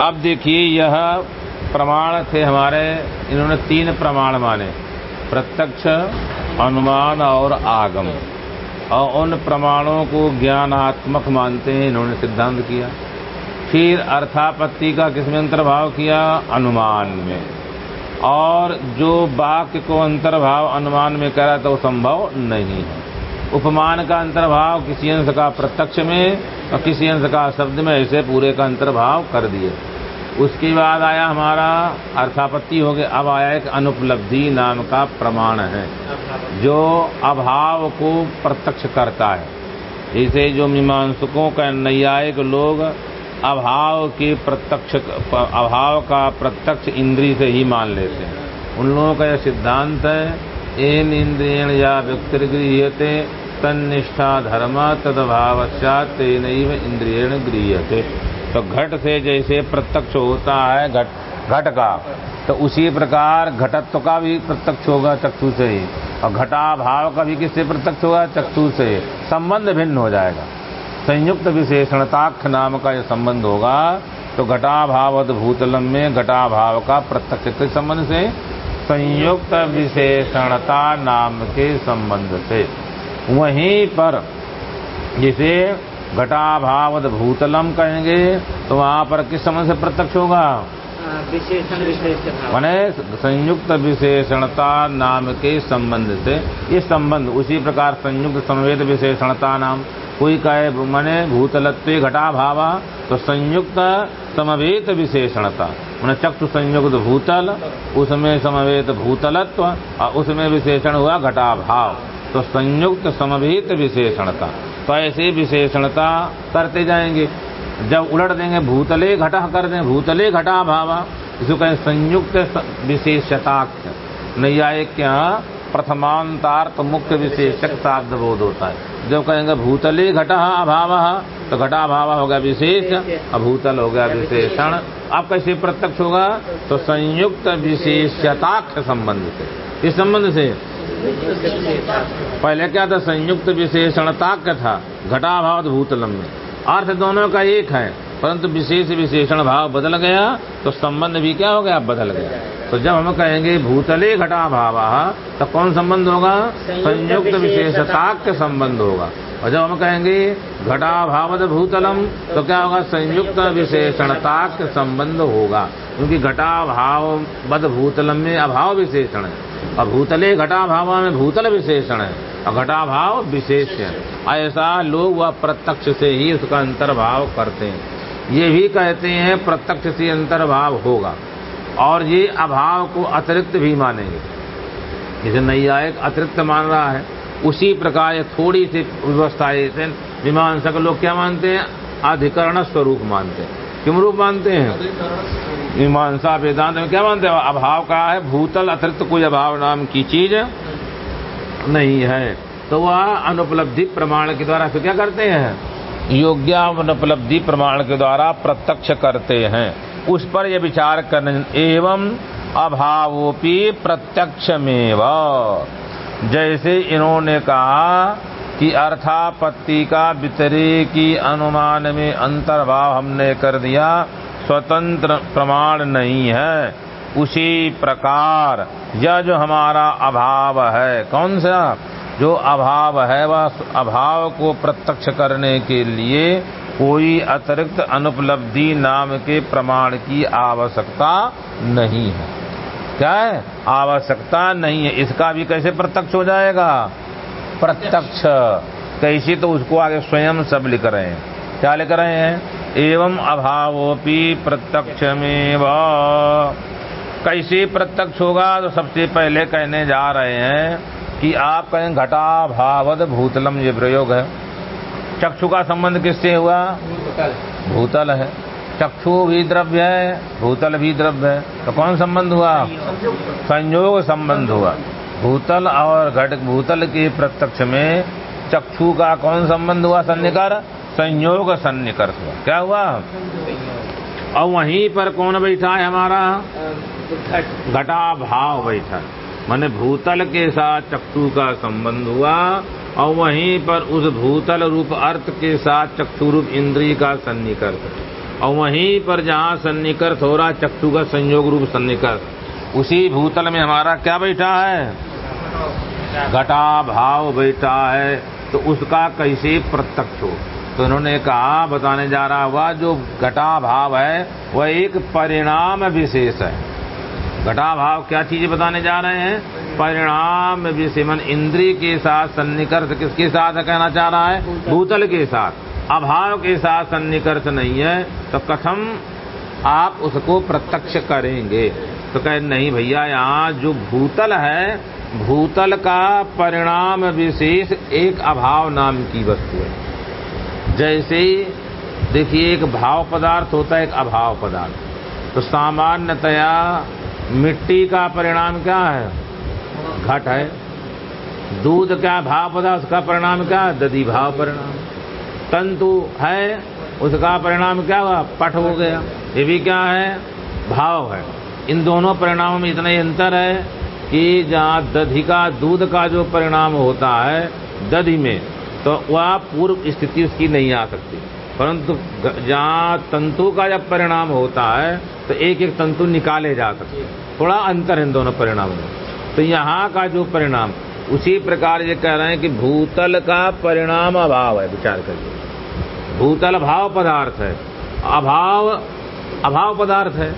अब देखिए, यह प्रमाण थे हमारे। इन्होंने तीन प्रमाण माने। प्रत्यक्ष, अनुमान और आगम। और उन प्रमाणों को ज्ञानात्मक मानते हैं, इन्होंने सिद्धांत किया। फिर अर्थापत्ति का किसमें अंतर्भाव किया? अनुमान में। और जो वाक्य को अंतर्भाव अनुमान में करा तो संभव नहीं है। उपमान का अंतर्भाव किसी अंश का प्रत्यक्ष में और किसी अंश का शब्द में, ऐसे पूरे का अंतर्भाव कर दिए। उसके बाद आया हमारा अर्थापत्ति हो गया। अब आया एक अनुपलब्धि नाम का प्रमाण है, जो अभाव को प्रत्यक्ष करता है। इसे जो मीमांसकों का नैयायिक लोग अभाव के प्रत्यक्ष, अभाव का प्रत्यक्ष इंद्री से ही मान लेते हैं। उन लोगों का यह सिद्धांत है, एन इंद्रियण या व्यक्तिगृहते निष्ठा धर्म तदभावश्चात तेन इंद्रियण गृहते तो घट से जैसे प्रत्यक्ष होता है घट घट का तो उसी प्रकार घटत्व का भी प्रत्यक्ष होगा चक्षु से ही। और घटा भाव का भी किससे प्रत्यक्ष होगा? चक्षु से। संबंध भिन्न हो जाएगा। संयुक्त विशेषणताक्ष नाम का यह संबंध होगा तो घटाभावद भूतलम में घटाभाव का प्रत्यक्ष के संबंध से, संयुक्त विशेषणता नाम के संबंध से। वहीं पर जिसे घटाभावद भूतलम कहेंगे तो वहाँ पर किस समय से प्रत्यक्ष होगा? विशेषण विशेष माने संयुक्त विशेषणता नाम के संबंध से ये संबंध उसी प्रकार संयुक्त संवेद विशेषणता नाम। कोई कहे माने भूतलत्व घटा भावा तो संयुक्त समवेत विशेषणता। मैंने चक्षु संयुक्त भूतल उसमें समवेत भूतलत्व और उसमें विशेषण हुआ घटा भाव तो संयुक्त समवेत विशेषणता। तो ऐसे विशेषणता करते जाएँगे। जब उलट देंगे, भूतले घटा कर दें, भूतले घटा भावा। इसको कहें संयुक्त विशेषताख्य नैयायिक प्रथमांतार्थ मुख्य विशेषक साध बोध होता है। जब कहेंगे, भूतले घटा अभाव तो घटा भाव हो गया विशेष, अभूतल हो गया विशेषण। अब कैसे प्रत्यक्ष होगा? तो संयुक्त विशेषताख्य संबंध से। इस संबंध से पहले क्या था? संयुक्त विशेषणताक्य था घटाभाव भूतलम में। अर्थ दोनों का एक है परंतु विशेष विशेषण भाव बदल गया तो संबंध भी क्या हो गया? बदल गया। तो जब हम कहेंगे भूतले घटा भाव तो कौन संबंध होगा? संयुक्त विशेषताक्य संबंध होगा। और जब हम कहेंगे घटा भावद भूतलम तो क्या होगा? संयुक्त विशेषणताक्य संबंध होगा। क्योंकि घटा भाव बद भूतलम में अभाव विशेषण है। और भूतले घटा भाव में भूतल विशेषण है। और विशेष है। ऐसा लोग वह प्रत्यक्ष से ही उसका अंतर्भाव करते हैं। ये भी कहते हैं प्रत्यक्ष से अंतर्भाव होगा। और ये अभाव को अतिरिक्त भी मानेंगे। जैसे नैयायिक अतिरिक्त मान रहा है। उसी प्रकार ये थोड़ी सी व्यवस्था जैसे मीमांसक लोग क्या मानते हैं? अधिकरण स्वरूप मानते हैं। किम रूप मानते हैं? मीमांसा वेदांत में क्या मानते हैं? अभाव का है? भूतल अतिरिक्त कोई अभाव नाम की चीज़ नहीं है। तो वह अनुपलब्धि प्रमाण के द्वारा फिर क्या करते हैं? योग्य अनुपलब्धि प्रमाण के द्वारा प्रत्यक्ष करते हैं। उस पर यह विचार करने एवं अभावोपी प्रत्यक्ष में जैसे इन्होंने कहा कि अर्थापत्ति का वितरे की अनुमान में अंतर्भाव हमने कर दिया, स्वतंत्र प्रमाण नहीं है। उसी प्रकार, यह जो हमारा अभाव है, कौन सा? जो अभाव है, वह अभाव को प्रत्यक्ष करने के लिए कोई अतिरिक्त अनुपलब्धि नाम के प्रमाण की आवश्यकता नहीं है। क्या है? आवश्यकता नहीं है। इसका भी कैसे प्रत्यक्ष हो जाएगा? प्रत्यक्ष। कैसे तो उसको आगे स्वयं सब लिख रहे हैं। क्या लिख रहे हैं? एवं अभावोपी प्रत्यक्ष में कैसे प्रत्यक्ष होगा? तो सबसे पहले कहने जा रहे हैं कि आप कहें घटा भावद भूतलम ये प्रयोग है। चक्षु का संबंध किससे हुआ? भूतल। है। चक्षु भी द्रव्य है भूतल भी द्रव्य है। तो कौन संबंध हुआ? संयोग संबंध हुआ। भूतल और घट भूतल के प्रत्यक्ष में चक्षु का कौन संबंध हुआ? सन्निकर। संयोग सन्निकर हुआ। क्या हुआ? और वहीं पर कौन बैठा है हमारा? घटा भाव बैठा। मैंने भूतल के साथ चक्षु का संबंध हुआ और वहीं पर उस भूतल रूप अर्थ के साथ चक्षु रूप इंद्री का सन्निकर्ष और वहीं पर जहाँ सन्निकर्ष हो रहा चक्षु का संयोग रूप सन्निकर्ष उसी भूतल में हमारा क्या बैठा है? घटा भाव बैठा है तो उसका कैसे प्रत्यक्ष हो? तो उन्होंने कहा, बताने जा रहा वह जो घटा भाव है, वह एक परिणाम विशेष है। घटा भाव क्या चीज़ बताने जा रहे हैं? परिणाम विषमन इंद्री के साथ सन्निकर्ष किसके साथ कहना चाह रहा है? भूतल के साथ। अभाव के साथ सन्निकर्ष नहीं है तो कथम आप उसको प्रत्यक्ष करेंगे। तो कहे, नहीं भैया, यहाँ जो भूतल है भूतल का परिणाम विशेष एक अभाव नाम की वस्तु है। जैसे देखिए, एक भाव पदार्थ होता है, एक अभाव पदार्थ। तो सामान्यतया मिट्टी का परिणाम क्या है? घट है। दूध क्या भाव पदार्थ उसका परिणाम क्या है? दधी भाव परिणाम। तंतु है, उसका परिणाम क्या हुआ? पट हो गया। ये भी क्या है? भाव है। इन दोनों परिणामों में इतना ही अंतर है कि जहाँ दधि का, दूध का जो परिणाम होता है दधि में तो वह पूर्व स्थिति उसकी नहीं आ सकती। परंतु जहाँ तंतु का जब परिणाम होता है तो एक एक तंतु निकाले जा सकते थोड़ा अंतर है दोनों परिणामों में। तो यहाँ का जो परिणाम, उसी प्रकार ये कह रहे हैं कि भूतल का परिणाम अभाव है, विचार करिए। भूतल भाव पदार्थ है। अभाव अभाव पदार्थ है।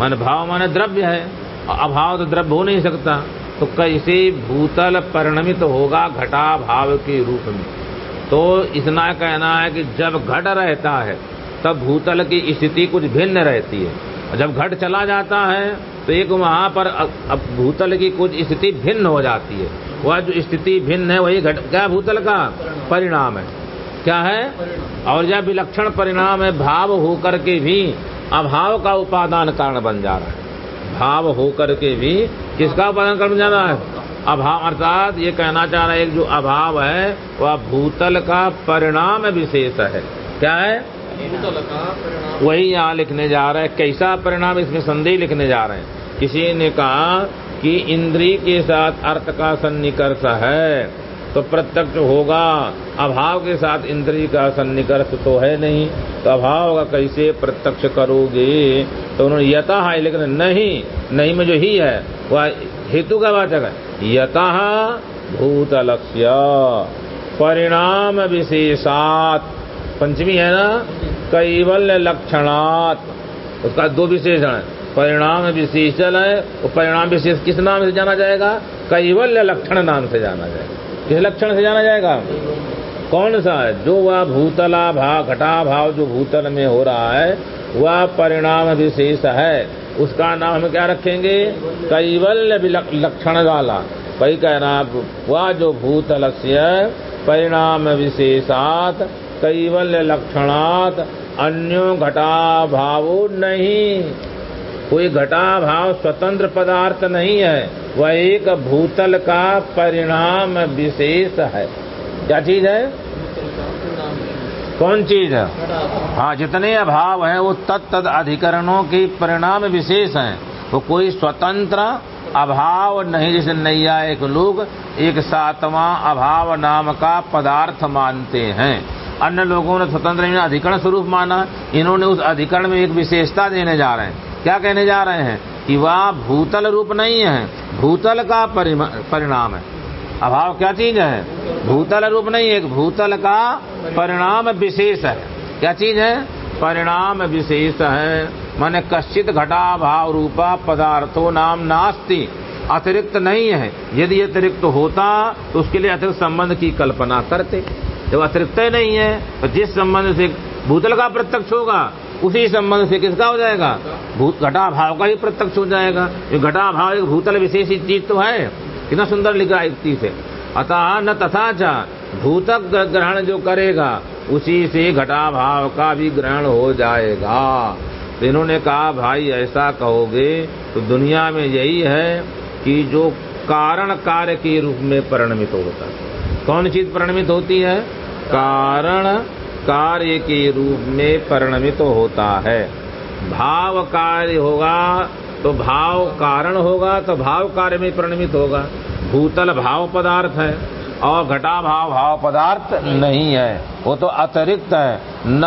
मान भाव माने द्रव्य है। अभाव तो द्रव्य हो नहीं सकता। तो कैसे भूतल परिणमित तो होगा घटा भाव के रूप में? तो इतना कहना है कि जब घट रहता है, तब भूतल की स्थिति कुछ भिन्न रहती है। जब घट चला जाता है तो एक वहाँ पर अब भूतल की कुछ स्थिति भिन्न हो जाती है। वह जो स्थिति भिन्न है, वही घट, क्या भूतल का? परिणाम है। क्या है? और यह विलक्षण परिणाम है, भाव होकर के भी अभाव का उपादान कारण बन जा रहा है। भाव होकर के भी किसका उपादान कारण जाना है? अभाव, अर्थात ये कहना चाह रहा है, एक जो अभाव है, वह भूतल का परिणाम विशेष है। क्या है? भूतल का वही यहाँ लिखने जा रहा है, कैसा परिणाम, इसमें संदेह लिखने जा रहे हैं। किसी ने कहा कि इंद्री के साथ अर्थ का सन्निकर्ष है। तो प्रत्यक्ष होगा। अभाव के साथ इंद्री का सन्निकर्ष तो है नहीं। तो अभाव का कैसे प्रत्यक्ष करोगे? तो उन्होंने यथा है, लेकिन नहीं नहीं में जो ही है, वह हेतु का वाचक है। यथा भूतलक्ष्य परिणाम विशेषात। पंचमी है ना? कैवल्य लक्षणात्। उसका दो विशेषण है। परिणाम विशेषण है, और परिणाम विशेष किस नाम से जाना जाएगा? कैवल्य लक्षण नाम से जाना जाएगा। किस लक्षण से जाना जाएगा। कौन सा है? जो वह भूतला भाव, घटा भाव जो भूतल में हो रहा है, वह परिणाम विशेष है। उसका नाम हम क्या रखेंगे? कैवल्य लक्षण वाला। वही कहना, वह जो भूतल से परिणाम विशेषात, कैवल्य लक्षणात अन्यो घटा भावो नहीं। कोई घटा भाव स्वतंत्र पदार्थ नहीं है, वह एक भूतल का परिणाम विशेष है। क्या चीज़ है? कौन चीज़ है? हाँ जितने अभाव हैं, वो तत्त अधिकरणों के परिणाम विशेष हैं। वो कोई स्वतंत्र अभाव नहीं, जैसे एक लोग एक सातवां अभाव नाम का पदार्थ मानते हैं। अन्य लोगों ने स्वतंत्र अधिकरण स्वरूप माना। इन्होंने उस अधिकरण में एक विशेषता देने जा रहे हैं। क्या कहने जा रहे हैं? कि वह भूतल रूप नहीं है। भूतल का परिणाम है। अभाव क्या चीज़ है? भूतल रूप नहीं, एक भूतल का परिणाम विशेष है। क्या चीज़ है? परिणाम विशेष है। माने कश्चित घटा भाव रूपा पदार्थो नाम नास्ति। अतिरिक्त नहीं है। यदि अतिरिक्त होता तो उसके लिए अतिरिक्त संबंध की कल्पना करते। जब अतिरिक्त नहीं है तो जिस संबंध से भूतल का प्रत्यक्ष होगा उसी संबंध से किसका हो जाएगा? भूत घटा भाव का ही प्रत्यक्ष हो जाएगा। ये घटा भाव एक भूतल विशेष चीज़ तो है। कितना सुंदर लिखा युक्ति से। अतः न तथा चा, भूतक ग्रहण जो करेगा, उसी से घटा भाव का भी ग्रहण हो जाएगा। तो इन्होंने कहा, भाई, ऐसा कहोगे तो दुनिया में यही है कि जो कारण कार्य के रूप में परिणमित होता है। कौन चीज़ परिणमित होती है? कारण कार्य के रूप में परिणमित तो होता है। भाव कार्य होगा तो भाव कारण होगा तो भाव कार्य में परिणमित होगा। भूतल भाव पदार्थ है, और घटा भाव भाव पदार्थ नहीं है। वो तो अतिरिक्त है। न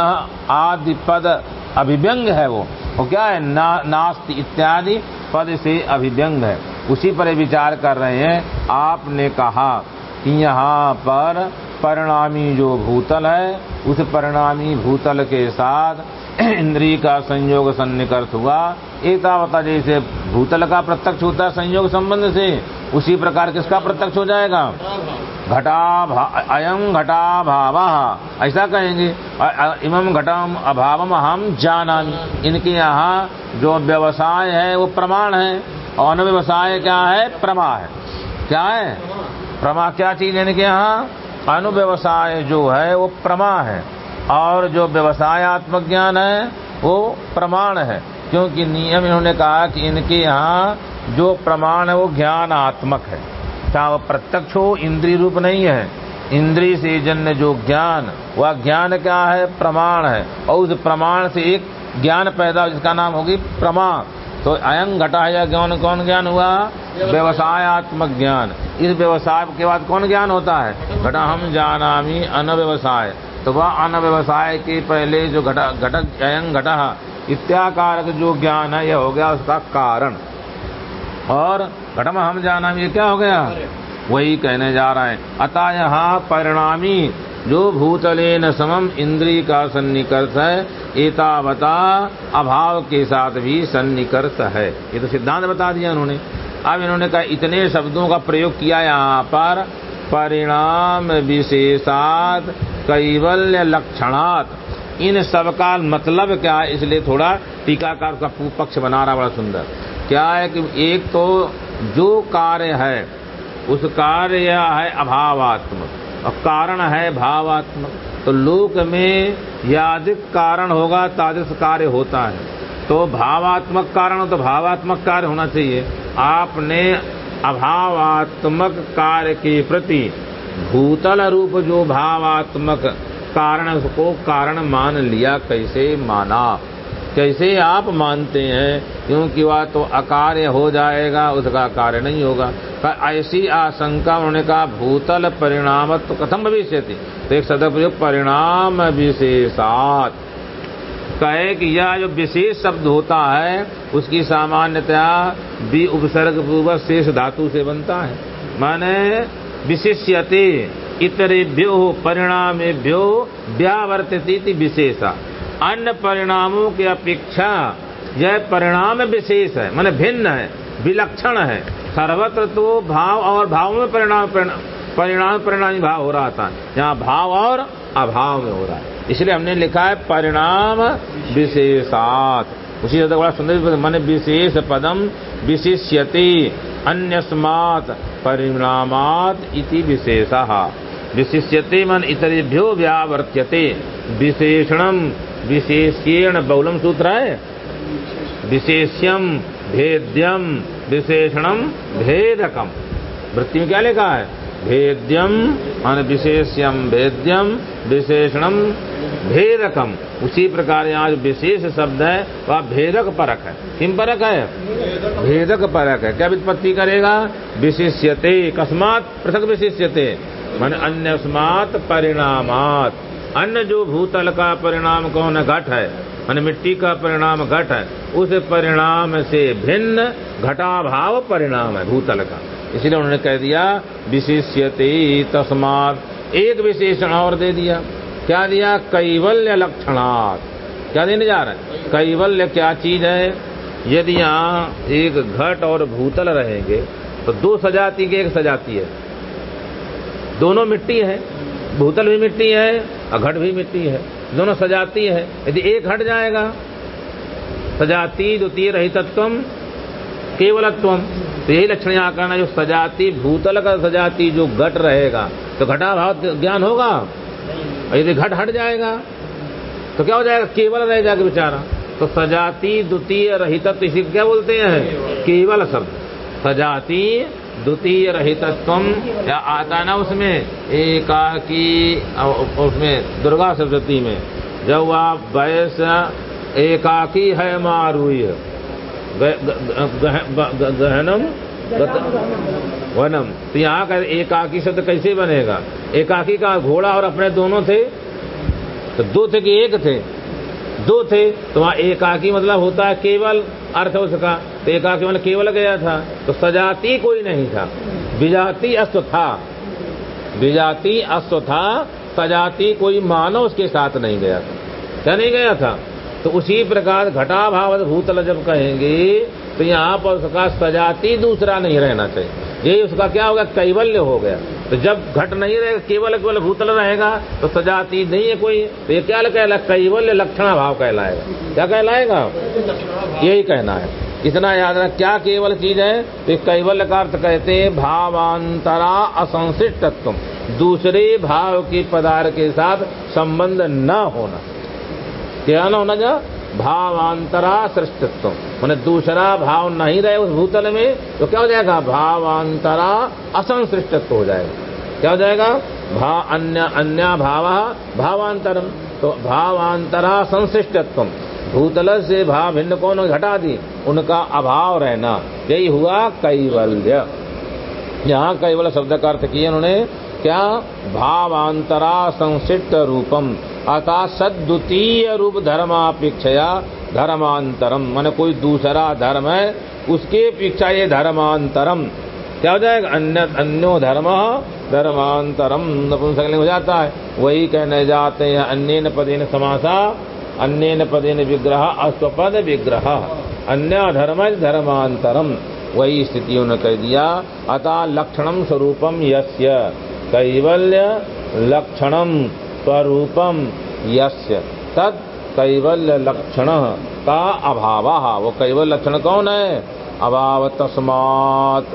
आदि पद अभिव्यंग है वो। वो क्या है? ना, नास्ति इत्यादि पद से अभिव्यंग है। उसी पर विचार कर रहे हैं। आपने कहा कि यहाँ पर परिणामी जो भूतल है, उस परिणामी भूतल के साथ इंद्री का संयोग सन्निकर्ष हुआ। एतावता जैसे भूतल का प्रत्यक्ष होता है संयोग संबंध से, उसी प्रकार किसका प्रत्यक्ष हो जाएगा? घटा अयम घटा भाव ऐसा कहेंगे। इमम घटम अभावम हम जाना इनके यहाँ जो व्यवसाय है, वो प्रमाण है। और अनुव्यवसाय क्या है? प्रमा है। क्या है? प्रमा क्या चीज़ है इनके यहाँ? अनुव्यवसाय जो है, वो प्रमा है। और जो व्यवसायत्मक ज्ञान है, वो प्रमाण है। क्योंकि नियम इन्होंने कहा कि इनके यहाँ जो प्रमाण है, वो ज्ञान आत्मक है। चाहे वो प्रत्यक्ष हो, इंद्रिय रूप नहीं है। इंद्रिय से जन्य जो ज्ञान वह ज्ञान क्या है? प्रमाण है। और उस प्रमाण से एक ज्ञान पैदा, जिसका नाम होगी प्रमाण तो अयंग घटा या ज्ञान कौन ज्ञान हुआ? व्यवसायत्मक ज्ञान। इस व्यवसाय के बाद कौन ज्ञान होता है? घटा हम जानामी अनव्यवसाय। तो वह अनव्यवसाय के पहले जो घटा घटक अयंग घटा इत्याकारक जो ज्ञान है यह हो गया उसका कारण। और घटम हम जाना ये क्या हो गया? वही कहने जा रहा है। अतः यहाँ परिणामी जो भूतले न समम इंद्री का सन्निकर्ष है एतावता अभाव के साथ भी सन्निकर्ष है। ये तो सिद्धांत बता दिया उन्होंने। अब इन्होंने कहा, इतने शब्दों का प्रयोग किया यहाँ पर, परिणाम विशेषात कैवल्य लक्षणात् इन सब का मतलब क्या है? इसलिए थोड़ा टीकाकार का पक्ष बना रहा बड़ा सुंदर। क्या है कि एक तो जो कार्य है, उस कार्य है अभावात्मक। और कारण है भावात्मक। तो लोक में यादिक कारण होगा तादिश कार्य होता है। तो भावात्मक कारण हो तो भावात्मक कार्य होना चाहिए। आपने अभावात्मक कार्य के प्रति भूतल रूप जो भावात्मक कारण उसको कारण मान लिया, कैसे माना? कैसे आप मानते हैं, क्योंकि वह तो अकार्य हो जाएगा, उसका कार्य नहीं होगा। ऐसी आशंका, उन्होंने कहा, भूतल परिणाम तो कथम भविष्य थी तो एक सदप्रयोग परिणाम विशेषात। कहे कि यह जो विशेष शब्द होता है, उसकी सामान्यतया बी उपसर्ग पूर्वक शेष धातु से बनता है। माने विशिष्यते, इतरेभ्यो, परिणामेभ्यो व्यावर्तित विशेषा। अन्य परिणामों की अपेक्षा यह परिणाम विशेष है, माने भिन्न है, विलक्षण है। सर्वत्र तो भाव और भाव में परिणाम परिणाम, परिणामी भाव हो रहा था। यहाँ भाव और अभाव में हो रहा है। इसलिए हमने लिखा है परिणाम विशेषात। उसी तरह बड़ा सुंदर मन विशेष पदम विशिष्यते, अन्यस्मात् परिणामात इति विशेष। विशिष्यते मन इतरेभ्यो व्यावर्त्यते, विशेषणम विशेषेण बहुलम सूत्र है विशेष्यम भेद्यम विशेषणम भेदकम वृत्ति में क्या लिखा है? भेद्यम मान विशेष्यम भेद्यम विशेषणम भेदकम उसी प्रकार यहाँ जो विशेष शब्द है, वह भेदक परक है। किम परक है? भेदक परक है। क्या वित्पत्ति करेगा? विशिष्यते, कस्मात पृथक विशिष्यते। मन अन्यस्मात परिणामात। अन्य जो भूतल का परिणाम कौन घट है। मान मिट्टी का परिणाम घट है। उस परिणाम से भिन्न घटाभाव परिणाम है भूतल का। इसलिए उन्होंने कह दिया, विशिष्यते तस्मात। एक विशेषण और दे दिया। क्या दिया? कैवल्य लक्षणात्। क्या देने जा रहे हैं? कैवल्य क्या चीज़ है? यदि यहाँ एक घट और भूतल रहेंगे तो दो सजाती के एक सजाती है। दोनों मिट्टी है। भूतल भी मिट्टी है और घट भी मिट्टी है, दोनों सजाती है। यदि एक हट जाएगा, सजाती द्वितीय रहितत्व केवलत्व तो यही लक्षण यहाँ करना जो सजाती भूतल का सजाती जो घट रहेगा तो घटा भाव ज्ञान होगा। और यदि घट हट जाएगा तो क्या हो जाएगा? केवल रह जाएगा बेचारा। तो सजाती द्वितीय रहितत्व इसी क्या बोलते हैं? केवल शब्द। सजाती द्वितीय रहितत्व या आता ना उसमें, एकाकी उसमें, दुर्गा सप्तती में। जब आप वयस एकाकी है मारूय गहनम? वनम। तो यहाँ का एकाकी शब्द कैसे बनेगा? एकाकी का घोड़ा और अपने दोनों थे? तो दो थे कि एक थे? दो थे तो वहाँ एकाकी मतलब होता है केवल अर्थ उसका तो एकाकी मतलब केवल गया था तो सजाती कोई नहीं था। विजाति अश्व था। विजाति अश्व था, सजाती कोई मानव उसके साथ नहीं गया था। क्या नहीं गया था? तो उसी प्रकार घटाभाव भूतल जब कहेंगे तो यहाँ पर उसका सजाती दूसरा नहीं रहना चाहिए। यही उसका क्या होगा कैवल्य हो गया। तो जब घट नहीं रहेगा, केवल केवल भूतल रहेगा तो सजाती नहीं है कोई। तो ये क्या कहला? कैवल्य लक्षण भाव कहलाएगा। क्या कहलाएगा? यही कहना है। इतना याद रख, क्या केवल चीज़ है? तो कैवल्य का अर्थ कहते हैं भावांतरा असंशिष्टत्व दूसरे भाव के पदार्थ के साथ संबंध न होना। क्या न होना जा भावांतरा सृष्टित्व मैंने दूसरा भाव नहीं रहे उस भूतल में तो क्या हो जाएगा? भावांतरा असंसृष्टित्व हो जाएगा। क्या हो जाएगा? भा, अन्य अन्य भाव भावांतरम। तो भावांतरा संशिष्टत्व भूतल से भाव भिन्न कौन घटा दी। उनका अभाव रहना। यही हुआ कैवल्य। यहाँ कैवल शब्द का अर्थ किया उन्होंने, क्या? भावांतरा संसिष्ट रूपम। अतः सद्वितीय रूप धर्मापेक्षया धर्मांतरम। मान कोई दूसरा धर्म है, उसके अपेक्षा ये धर्मांतरम। क्या हो जाएगा? अन्य अन्यो धर्म धर्मांतरम। नपुंसकलिंग हो जाता है। वही कहने जाते हैं अन्य न पदेन समासा अन्य न पदेन विग्रह, अस्वपद विग्रह। अन्य धर्म धर्मांतरम। वही स्थिति उन्होंने कह दिया। अतः लक्षणम स्वरूपम यस्य। कैवल्य लक्षणम। स्वरूपम यस्य। तद कैवल्य लक्षण का अभाव। वो कैवल्य लक्षण कौन है? अभाव तस्मात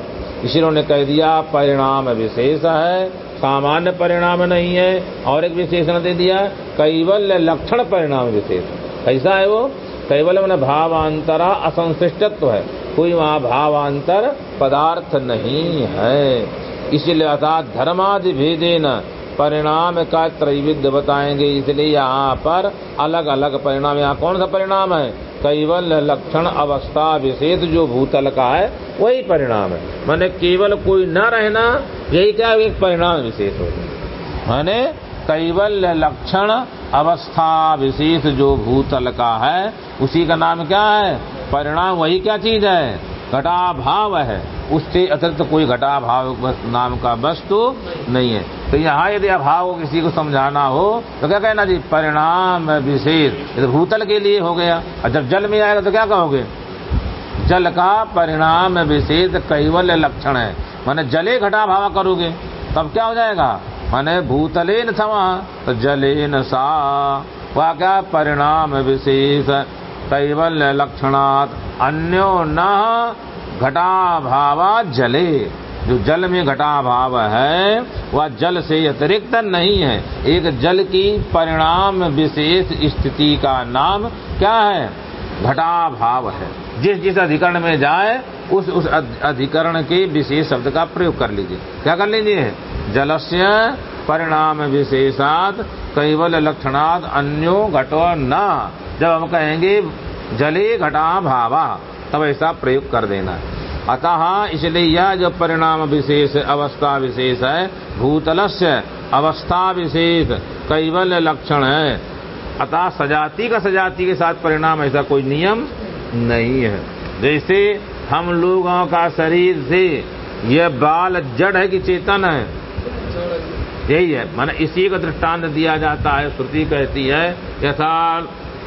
इसी ने कह दिया, परिणाम विशेष है। सामान्य परिणाम नहीं है। और एक विशेषण दे दिया कैवल्य लक्षण परिणाम विशेष। कैसा है वो? कैवल्य मैंने भावांतरा असंशिष्टत्व है। कोई वहाँ भावांतर पदार्थ नहीं है। इसीलिए अर्थात धर्मादि भेदे न परिणाम का त्रैविध्य बताएँगे, इसलिए यहाँ पर अलग अलग परिणाम, यहाँ कौन सा परिणाम है? केवल लक्षण अवस्था विशेष जो भूतल का है, वही परिणाम है। माने केवल कोई न रहना, यही क्या एक परिणाम विशेष हो माने कैवल्य लक्षण अवस्था विशेष जो भूतल का है, उसी का नाम क्या है? परिणाम, वही क्या चीज़ है? घटा भाव है। उससे अतिरिक्त कोई घटा भाव नाम का वस्तु नहीं है। तो यहाँ यदि अभाव को किसी को समझाना हो तो क्या कहना जी? परिणाम विशेष। तो भूतल के लिए हो गया। और जब जल में आएगा तो क्या कहोगे? जल का परिणाम विशेष कैवल्य लक्षण है। माने जले घटा भाव करोगे, तब क्या हो जाएगा? माने भूतले न तो जले न सा। वह क्या? परिणाम विशेष। कैवल्य लक्षणात् अन्यो न घटा भावा जले। जो जल में घटा भाव है, वह जल से अतिरिक्त नहीं है। एक जल की परिणाम विशेष स्थिति का नाम क्या है? घटाभाव है। जिस जिस अधिकरण में जाए, उस उस अधिकरण के विशेष शब्द का प्रयोग कर लीजिए। क्या कर लीजिए? जलस्य परिणाम विशेषात कैवल लक्षणाद अन्यो घटो न। जब हम कहेंगे, जले घटा भावा, तब ऐसा प्रयोग कर देना अतः इसलिए यह जो परिणाम विशेष अवस्था विशेष है, भूतलस्य अवस्था विशेष, कैवल्य लक्षण है। अतः सजाति का सजाति के साथ परिणाम ऐसा कोई नियम नहीं है। जैसे हम लोगों का शरीर से यह बाल जड़ है कि चेतन है? यही है। माना इसी का दृष्टांत दिया जाता है। श्रुति कहती है, यथा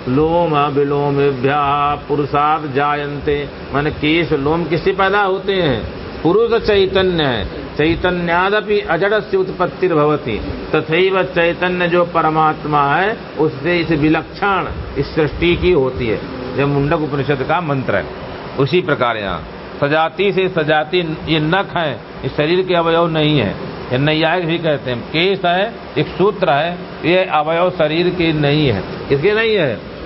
लोम विलोम पुरुषाद जायन्ते। मान केश लोम किससे पैदा होते हैं? पुरुष चैतन्य है। चैतन्यादपि अजड़ से उत्पत्ति भवती तथा चैतन्य जो परमात्मा है, उससे इस विलक्षण, इस सृष्टि की होती है। यह मुंडक उपनिषद का मंत्र है। उसी प्रकार यहाँ। सजाति से सजाति ये नख है, ये शरीर के अवयव नहीं है। ये नैयायिक भी कहते हैं। केस है, एक सूत्र है, ये अवयव शरीर के नहीं है। इसके नहीं है?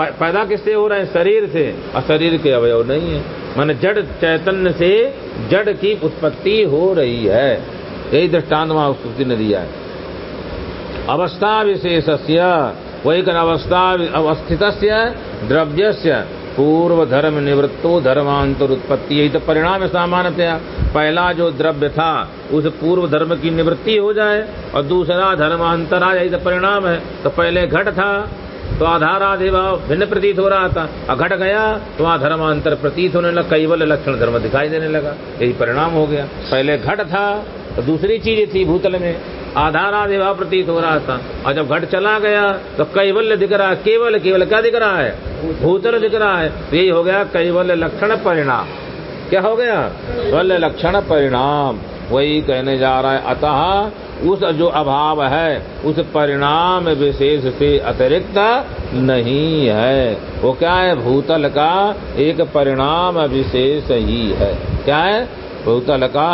पैदा किससे हो रहे हैं? शरीर से। और शरीर के अवयव नहीं है। मान जड़ चैतन्य से जड़ की उत्पत्ति हो रही है। यही दृष्टांत वहाँ स्तुति ने दिया है। अवस्था विशेष वही कर अवस्था अवस्थित द्रव्य से पूर्व धर्म निवृत्तो धर्मांतर उत्पत्ति यही तो परिणाम है सामान्यतया। पहला जो द्रव्य था, उस पूर्व धर्म की निवृत्ति हो जाए, और दूसरा धर्मांतरा, यही तो परिणाम है। तो पहले घट था। तो आधार आधे भाव भिन्न प्रतीत हो रहा था। और घट गया तो वहाँ धर्मांतर प्रतीत होने लगा, कैवल लक्षण धर्म दिखाई देने लगा। यही परिणाम हो गया। पहले घट था तो दूसरी चीज़ थी भूतल में। आधार आधे भाव प्रतीत हो रहा था। और जब घट चला गया तो कैवल्य दिख रहा है। केवल केवल क्या दिख रहा है? भूतल दिख रहा है। तो यही हो गया कैवल्य लक्षण परिणाम। क्या हो गया? कैवल्य लक्षण परिणाम। वही कहने जा रहा है अतः उस जो अभाव है उस परिणाम विशेष से अतिरिक्त नहीं है। वो क्या है? भूतल का एक परिणाम विशेष ही है। क्या है? भूतल का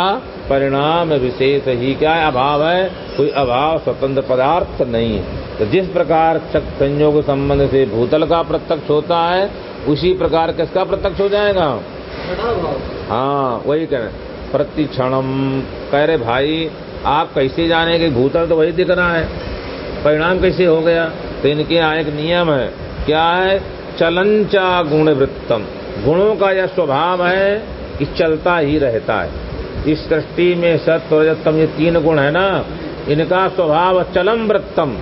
परिणाम विशेष ही क्या है? अभाव है। कोई अभाव स्वतंत्र पदार्थ नहीं है। तो जिस प्रकार संयोग संबंध से भूतल का प्रत्यक्ष होता है उसी प्रकार किसका प्रत्यक्ष हो जाएगा? हाँ वही कह प्रति क्षणम कह रहे, भाई, आप कैसे जाने कि भूतल तो वही दिख रहा है? परिणाम कैसे हो गया? तो इनके यहाँ एक नियम है। क्या है? चलंचा गुण वृत्तम गुणों का यह स्वभाव है कि चलता ही रहता है। इस सृष्टि में सत्य रजतम ये तीन गुण है ना? इनका स्वभाव चलम वृत्तम।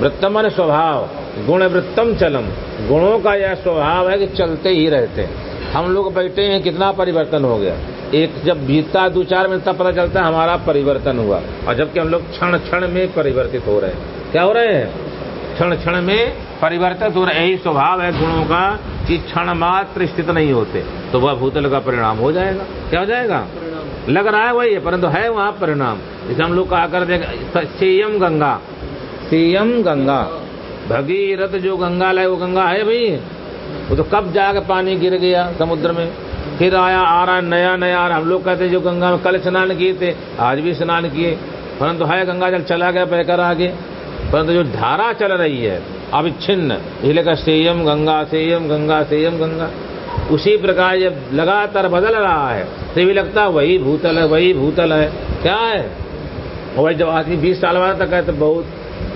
वृत्तम मान स्वभाव गुण वृत्तम चलम। गुणों का यह स्वभाव है कि चलते ही रहते हैं। हम लोग बैठे हैं, कितना परिवर्तन हो गया? एक जब बीतता दो चार मिनट तब पता चलता है हमारा परिवर्तन हुआ। और जबकि हम लोग क्षण क्षण में परिवर्तित हो रहे हैं। क्या हो रहे हैं? क्षण क्षण में परिवर्तित हो रहे यही स्वभाव है गुणों का कि क्षण मात्र स्थित नहीं होते तो वह भूतल का परिणाम हो जाएगा। क्या हो जाएगा? लग रहा है वही है, परंतु है वहाँ परिणाम। जैसे हम लोग कहा कर देख सेयम गंगा। सीएम गंगा। भगीरथ जो गंगा लाए, वो गंगा है भाई। वो तो कब जाके पानी गिर गया समुद्र में? फिर आया, आ रहा नया नया, आ रहा हम लोग कहते जो गंगा में कल स्नान किए थे, आज भी स्नान किए। परंतु है गंगा जल चला गया बहकर आगे। परंतु जो धारा चल रही है अविच्छिन्न इसलिए का सेयम, गंगा सेयम गंगा सेयम, गंगा। उसी प्रकार जब लगातार बदल रहा है तो भी लगता है, वही भूतल है, वही भूतल है। क्या है? और जब आदमी बीस साल बाद तक है तो बहुत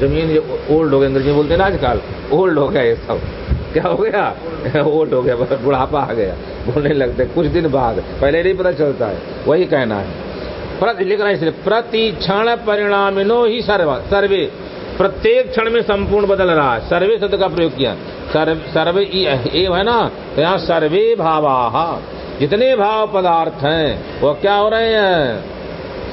ज़मीन ओल्ड हो गए अंग्रेज़ी बोलते हैं ना आजकल, ओल्ड हो गया ये सब। क्या हो गया? ओल्ड हो गया बुढ़ापा आ गया। बोलने लगते कुछ दिन बाद, पहले नहीं पता चलता है, वही कहना है। प्रति लिख रहा है इसलिए, प्रति क्षण परिणामिनो ही सर्व सर्वे। प्रत्येक क्षण में संपूर्ण बदल रहा है। सर्वे शब्द का प्रयोग किया। सर्वे एव है ना? तो यहाँ सर्वे भावा। जितने भाव पदार्थ हैं, वो क्या हो रहे हैं?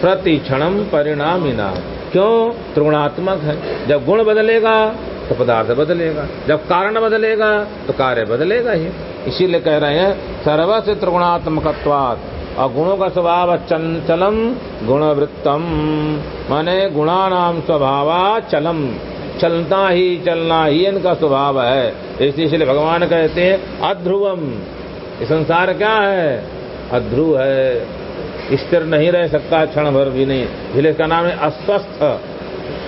प्रति क्षणम परिणामिना। क्यों? त्रुणात्मक है। जब गुण बदलेगा तो पदार्थ बदलेगा। जब कारण बदलेगा तो कार्य बदलेगा ही। इसीलिए कह रहे हैं सर्वस्व त्रिगुणात्मकत्वात् और गुणों का स्वभाव चंचलम, गुणवृत्तम। माने गुणानाम स्वभाव चलम चलता ही, चलना ही इनका स्वभाव है। इसलिए भगवान कहते हैं, अध्रुवम। ये संसार क्या है? अध्रुव है। स्थिर नहीं रह सकता क्षण भर भी नहीं। इसलिए इसका नाम है अस्वस्थ।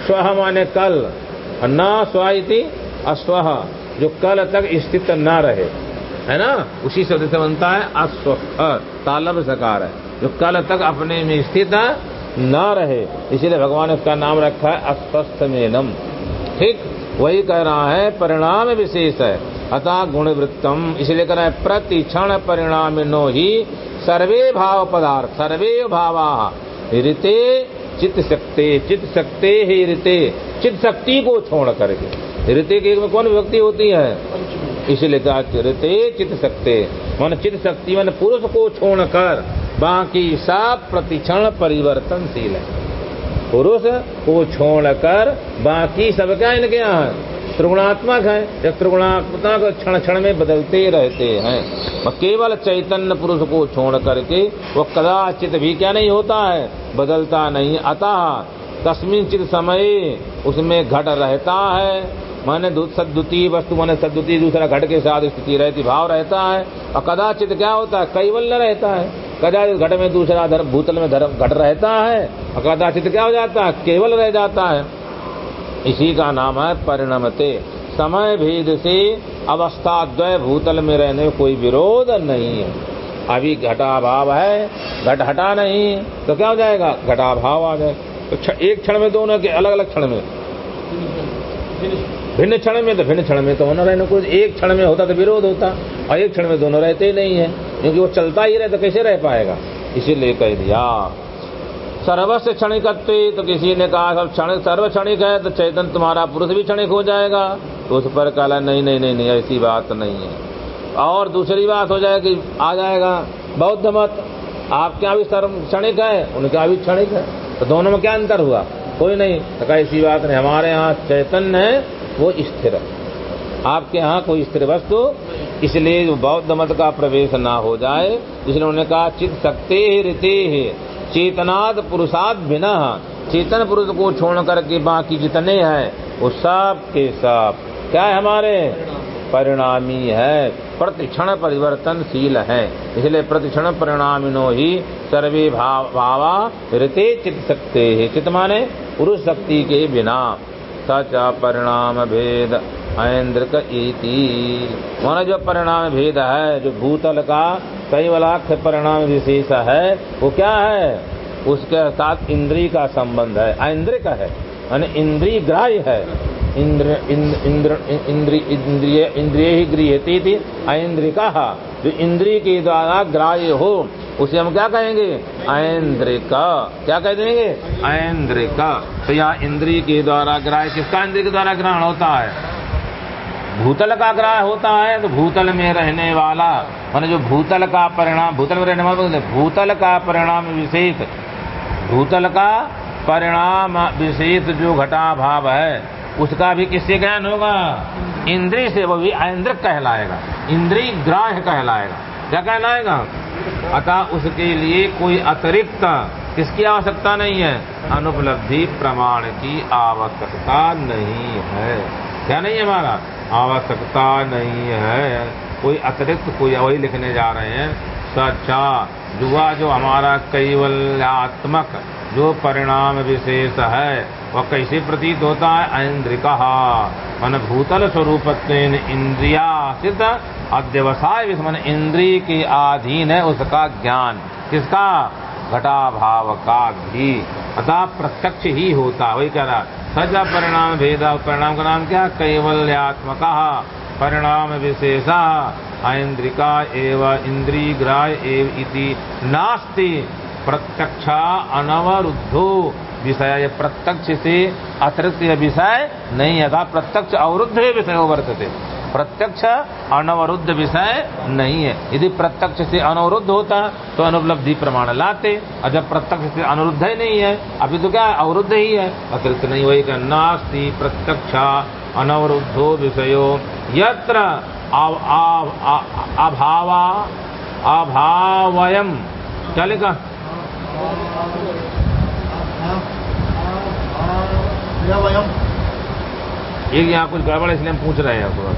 स्व माने कल। न स्वाइति अस्व, जो कल तक स्थित न रहे। है ना? उसी शब्द से बनता है अस्वस्थ तालब सकार है, जो कल तक अपने में स्थित न रहे। इसीलिए भगवान ने उसका नाम रखा है अस्वस्थ मेनम ठीक, वही कह रहा है, परिणाम विशेष है, अतः गुण वृत्तम इसलिए कह रहा है प्रति क्षण परिणाम नो ही सर्वे भाव पदार्थ, सर्वे भावा, ऋते चित्त शक्ति चित्त शक्ति ही ऋते। चित्त शक्ति को छोड़ करके। ऋते के में कौन व्यक्ति होती है? इसलिए कहा ऋते चित्त शक्ति मन चित्त शक्ति मन पुरुष को छोड़कर बाकी सब प्रतिक्षण परिवर्तनशील है। पुरुष को छोड़कर बाकी सब क्या इनके यहाँ है? त्रिगुणात्मक है। जब त्रिगुणात्मक क्षण क्षण में बदलते रहते हैं। वह केवल चैतन्य पुरुष को छोड़ करके वो कदाचित भी क्या नहीं होता है? बदलता नहीं। अतः तस्मिन चित समय उसमें घट रहता है। माने सद्युति वस्तु, माने सद्युति दूसरा घट के साथ स्थिति रहती, भाव रहता है। और कदाचित क्या होता है? कैवल्य रहता है। कदाचित घट में दूसरा धर्म, भूतल में धर्म घट रहता है। और कदाचित क्या हो जाता है? केवल रह जाता है। इसी का नाम है परिणमते। समय भेद से अवस्था द्वय भूतल में रहने में कोई विरोध नहीं है। अभी घटाभाव है, घट हटा नहीं तो क्या हो जाएगा? घटाभाव आ जाए तो एक क्षण में तो दोनों के अलग अलग क्षण में। भिन्न क्षण में तो भिन्न क्षण में तो होना रहने को एक क्षण में होता तो विरोध होता, और एक क्षण में दोनों रहते ही नहीं है, क्योंकि वो चलता ही रहे तो कैसे रह पाएगा? इसीलिए कह दिया। सर्वस्व क्षणिकत्व तो किसी ने कहा सब क्षण सर्व क्षणिक है तो चैतन्य तुम्हारा पुरुष भी क्षणिक हो जाएगा। तो उस पर कहला, नहीं नहीं नहीं नहीं, ऐसी बात नहीं है। और दूसरी बात हो जाए जाएगी, आ जाएगा, बौद्ध मत। आपके यहाँ भी सर्व क्षणिक है, उनके भी क्षणिक है। तो दोनों में क्या अंतर हुआ? कोई नहीं। तो कहा, ऐसी बात नहीं। हमारे यहाँ चैतन्य है, वो स्थिर आपके यहाँ कोई स्थिर वस्तु इसलिए जो बौद्ध मत का प्रवेश ना हो जाए, इसलिए उन्होंने कहा चित सकते ऋते है। चेतनाद पुरुषाद बिना चेतन पुरुष को छोड़ करके बाकी जितने हैं, वो सब के सब। क्या है हमारे? परिणामी है। प्रतिक्षण परिवर्तनशील है। इसलिए प्रतिक्षण परिणामिनो ही सर्वे भाव ऋते चित सकते है। चित माने पुरुष शक्ति के बिना। सच परिणाम भेद ऐन्द्रक इति। जो परिणाम भेद है, जो भूतल का कई वलाख्य परिणाम विशेष है, वो क्या है? उसके साथ इंद्री का संबंध है। ऐन्द्रिक है। यानी इंद्रिय ग्राह्य है। इंद्र इंद्र इंद्रिय इंद्रिय इंद्रिय ही गृहती थी ऐन्द्रिका जो इंद्रिय के द्वारा ग्राह्य हो, उसे हम क्या कहेंगे? ऐन्द्रिका क्या कह देंगे? ऐन्द्रिका तो यहाँ इंद्रिय के द्वारा ग्राह्य, किसका इंद्रिय के द्वारा ग्रहण होता है? भूतल का ग्राह होता है तो भूतल में रहने वाला, माने जो भूतल का परिणाम, भूतल में रहने वाला भूतल का परिणाम विशेष। भूतल का परिणाम विशेष जो घटा भाव है उसका भी किससे ज्ञान होगा? इंद्रिय से वो भी इंद्र कहलाएगा। इंद्री ग्राह्य कहलाएगा। क्या कहलाएगा? अतः उसके लिए कोई अतिरिक्त किसकी आवश्यकता नहीं है? अनुपलब्धि प्रमाण की आवश्यकता नहीं है। क्या नहीं है हमारा आवश्यकता नहीं है। कोई अतिरिक्त कोई वही लिखने जा रहे हैं। सच्चा जुआ जो हमारा कैवल्यात्मक, जो परिणाम विशेष है वह कैसे प्रतीत होता है? ऐन्द्रिका। मन भूतल स्वरूप इंद्रिया सिद्ध अध्यवसाय मन इंद्रिय के अधीन है उसका ज्ञान। किसका? घटा भाव का भी अतः प्रत्यक्ष ही होता वही कह रहा सजा परिणाम, भेदा परिणाम का नाम क्या? कैवल्यात्मक। परिणाम विशेषा। ऐन्द्रिका एव इंद्री ग्राह एव इति नास्ति। प्रत्यक्ष अनवरुद्धो। विषय प्रत्यक्ष से अतिरिक्त विषय नहीं है प्रत्यक्ष अवरुद्ध विषय वर्तते। प्रत्यक्ष अनवरुद्ध विषय नहीं है। यदि प्रत्यक्ष से अनवरुद्ध होता तो अनुपलब्धि प्रमाण लाते। और जब प्रत्यक्ष से अनुरुद्ध ही नहीं है, अभी तो क्या अवरुद्ध ही है। अतिरिक्त नहीं वही का नास्ती प्रत्यक्ष अनवरुद्धो विषयो। यत्र अभावा, अभावयम। क्या लिखा? एक यहाँ कुछ गड़बड़ इसलिए हम पूछ रहे हैं थोड़ा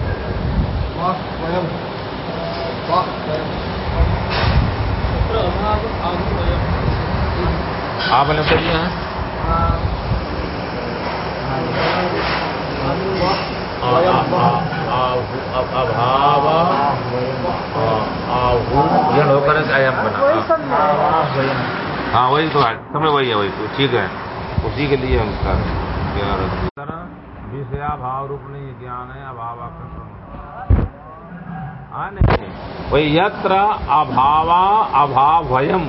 आपने तो दिया है अभाव होकर अयम बना हाँ वही तो है समझ वही है वही तो ठीक है उसी के लिए हम कर विषया भाव रूप नहीं ज्ञान है अभाव वही यत्र अभावा अभाव वयम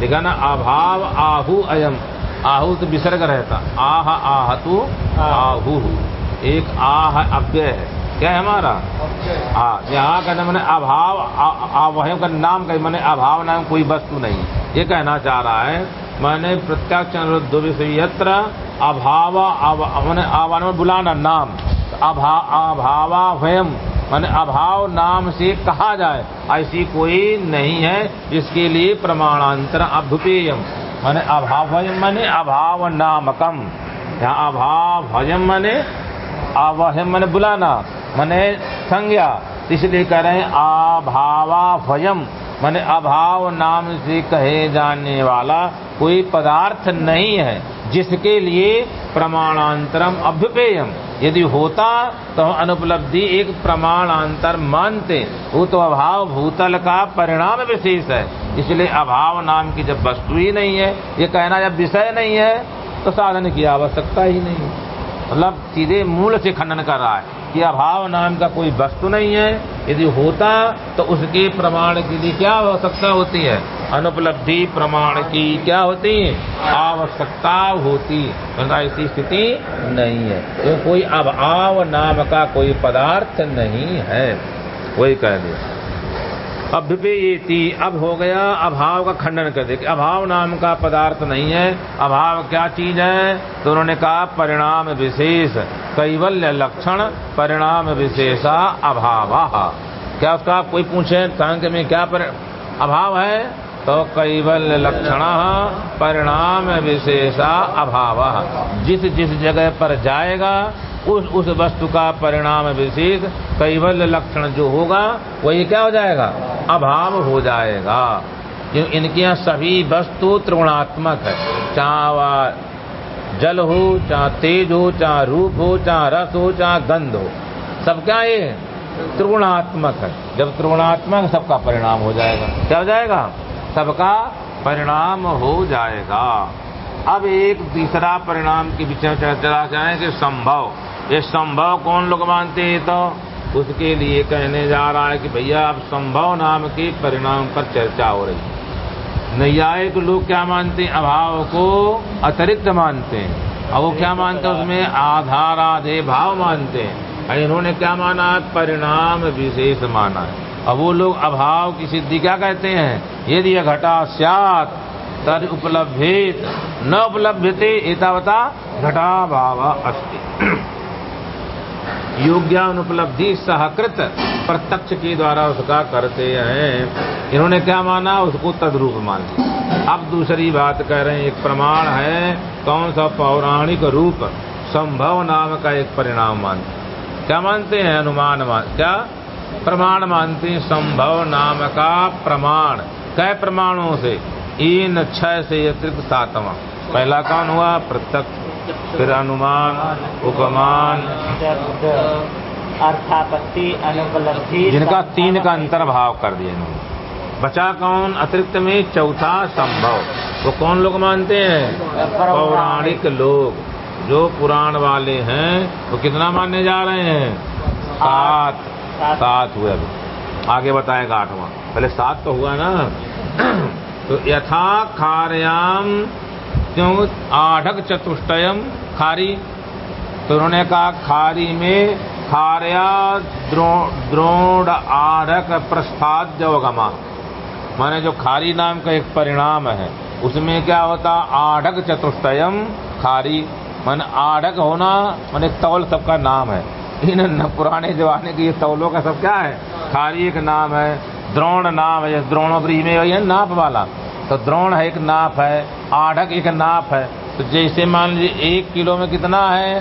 देखा ना अभाव आहु अयम। आहु तो विसर्ग रहता। आह आहतु आहु। एक आह अव्यय है। क्या है हमारा? हाँ यहाँ का मैंने अभाव अवयम का नाम का मैंने अभाव नाम कोई वस्तु नहीं। ये कहना चाह रहा है मैंने विषय यत्र अभाव मैंने आवान में बुलाना नाम। अभा, अभावा वयम, मैंने अभाव नाम से कहा जाए। ऐसी कोई नहीं है जिसके लिए प्रमाणांतर अभ्युपेयम। मैंने अभाव भयम मैंने अभाव नामकम। यहाँ अभाव मैंने अवहम मैंने बुलाना, मैंने संज्ञा। इसलिए कह रहे हैं अभावा भयम मैंने अभाव नाम से कहे जाने वाला कोई पदार्थ नहीं है, जिसके लिए प्रमाणांतरम अभ्युपेयम। यदि होता तो हम अनुपलब्धि एक प्रमाणांतर मानते। वो तो अभाव भूतल का परिणाम विशेष है। इसलिए अभाव नाम की जब वस्तु ही नहीं है, ये कहना जब विषय नहीं है तो साधन की आवश्यकता ही नहीं। मतलब सीधे मूल से खंडन कर रहा है कि अभाव नाम का कोई वस्तु नहीं है। यदि होता तो उसके प्रमाण के लिए क्या आवश्यकता होती है? अनुपलब्धि प्रमाण की क्या होती है? आवश्यकता होती है। ऐसी स्थिति नहीं है। तो कोई अभाव नाम का कोई पदार्थ नहीं है। वही कह दिया। अभ्युपेयती अब हो गया अभाव का खंडन कर दे। अभाव नाम का पदार्थ नहीं है, अभाव क्या चीज़ है? तो उन्होंने कहा, परिणाम विशेष, कैवल्य लक्षण, परिणाम विशेषा अभाव। क्या उसका आप कोई पूछे, सांख्य में क्या पर, अभाव है? तो कैवल्य लक्षण, परिणाम विशेषा अभाव। जिस जिस जगह पर जाएगा उस उस वस्तु का परिणाम विशेष कैवल्य लक्षण जो होगा, वही क्या हो जाएगा? अभाव हो जाएगा। इनके यहाँ सभी वस्तु त्रिगुणात्मक है, चाहे जल हो, चाहे तेज हो, चाहे रूप हो, चाहे रस हो, चाहे गंध हो, सब क्या ये त्रिगुणात्मक है। जब त्रिगुणात्मक, सबका परिणाम हो जाएगा। क्या हो जाएगा? सबका परिणाम हो जाएगा। अब एक तीसरा परिणाम की विचार चर्चा जाए कि संभव। ये संभव कौन लोग मानते हैं तो? उसके लिए कहने जा रहा है कि भैया, अब संभव नाम के परिणाम पर चर्चा हो रही है। नैयायिक लोग क्या मानते हैं? अभाव को अतिरिक्त मानते हैं। और वो क्या मानते हैं? उसमें आधार, आधे भाव मानते हैं। इन्होंने क्या माना? परिणाम विशेष माना है। अब वो लोग अभाव की सिद्धि क्या कहते हैं? यदि यह घटा स्यात, तद उपलब्धित, न उपलब्धते, एतावता घटा भाव अस्ति। योग्यानुपलब्धि सहकृत प्रत्यक्ष के द्वारा उसका करते हैं। इन्होंने क्या माना? उसको तद्रूप मान। लिया अब दूसरी बात कह रहे हैं, एक प्रमाण है, कौन सा पौराणिक रूप संभव नाम का एक परिणाम मानते क्या मानते हैं? अनुमान मान क्या? प्रमाण मानते हैं, संभव नाम का प्रमाण। कै प्रमाणों से इन छह से अतिरिक्त सातवा। पहला कौन हुआ? प्रत्यक्ष। फिर अनुमान उपमान। अर्थापत्ति अनुपलब्धि जिनका तीन का अंतर्भाव कर दिया इन्होंने। बचा कौन? अतिरिक्त में चौथा संभव। वो कौन लोग मानते हैं? पौराणिक। लोग। जो पुराण वाले हैं वो कितना मानने जा रहे हैं? सात। सात हुए अभी। आगे बताएगा आठवां। पहले सात तो हुआ ना। तो यथा खारयाम क्यों आढ़क चतुष्टयम खारी। तो उन्होंने कहा, खारी में खारया द्रोण आढ़क प्रस्थाद जवगमा माने जो खारी नाम का एक परिणाम है, उसमें क्या होता, आढ़क चतुष्टयम खारी। मन आढ़क होना, मैंने तौल सबका नाम है। इन पुराने जमाने के ये तौलों का सब क्या है? खारी एक नाम है, द्रोण नाम है द्रोणोपरी में वही है नाप वाला। तो द्रोण है एक नाप है आढ़क एक नाप है। तो जैसे मान लीजिए एक किलो में कितना है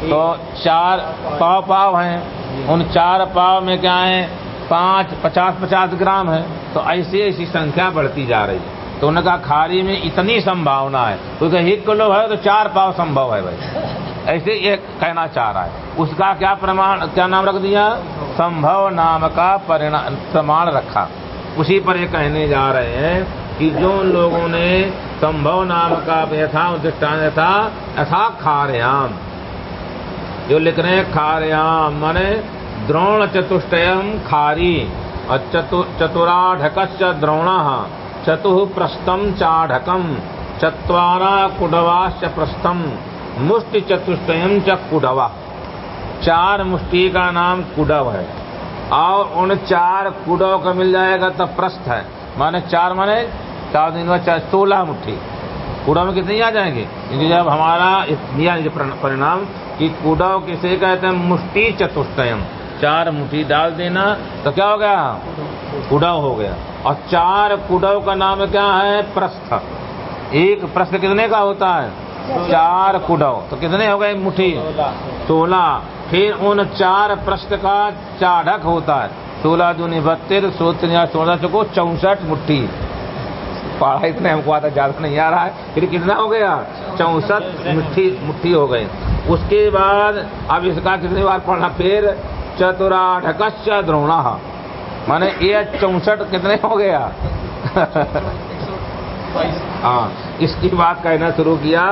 तो चार पाव पाव हैं। उन चार पाव में क्या है पाँच पचास पचास ग्राम है। तो ऐसी ऐसी संख्या बढ़ती जा रही है। तो उन्होंने कहा खारी में इतनी संभावना है। क्योंकि तो एक किलो है तो चार पाव संभव है भाई। ऐसे ये कहना चाह रहा है। उसका क्या प्रमाण क्या नाम रख दिया? संभव नाम का परिणाम प्रमाण रखा। उसी पर ये कहने जा रहे हैं कि जो लोगों ने संभव नाम का यथा दृष्टान था यथा खारयाम, जो लिख रहे हैं खारयाम, माने द्रोण चतुष्टयम खारी और चतु चतुराढ़क द्रोण, चतु प्रस्थम चाढ़कम चतवारा कुडवाश्च प्रस्थम मुष्टि चतुष्टयम च कुडवा। चार मुष्टि का नाम कुडव है। और उन चार कुडव का मिल जाएगा तो प्रस्थ है। माने चार माने चार दिन में सोलह मुट्ठी कूड़ा में कितनी आ जाएँगे। क्योंकि जब हमारा दिया परिणाम कि कूड़ा किसे कहते हैं? मुष्टि चतुष्टयम। चार मुट्ठी डाल देना तो क्या हो गया? कुडव हो गया। और चार कुडव का नाम क्या है? प्रस्थ। एक प्रस्थ कितने का होता है? चार कुडव तो कितने हो गए मुट्ठी सोलह। फिर उन चार प्रश्न का चाढ़क होता है। सोलह दूनी बत्तीस, सोलह चौको चौसठ मुट्ठी पढ़ा इतने हमको आता ज़्यादा नहीं आ रहा है। फिर कितना हो गया? चौसठ मुट्ठी मुट्ठी हो गए उसके बाद अब इसका कितनी बार पढ़ना? फिर चतुराढ़कश्च द्रोणा। माने ये चौसठ कितने हो गया? हाँ इसकी बात कहना शुरू किया।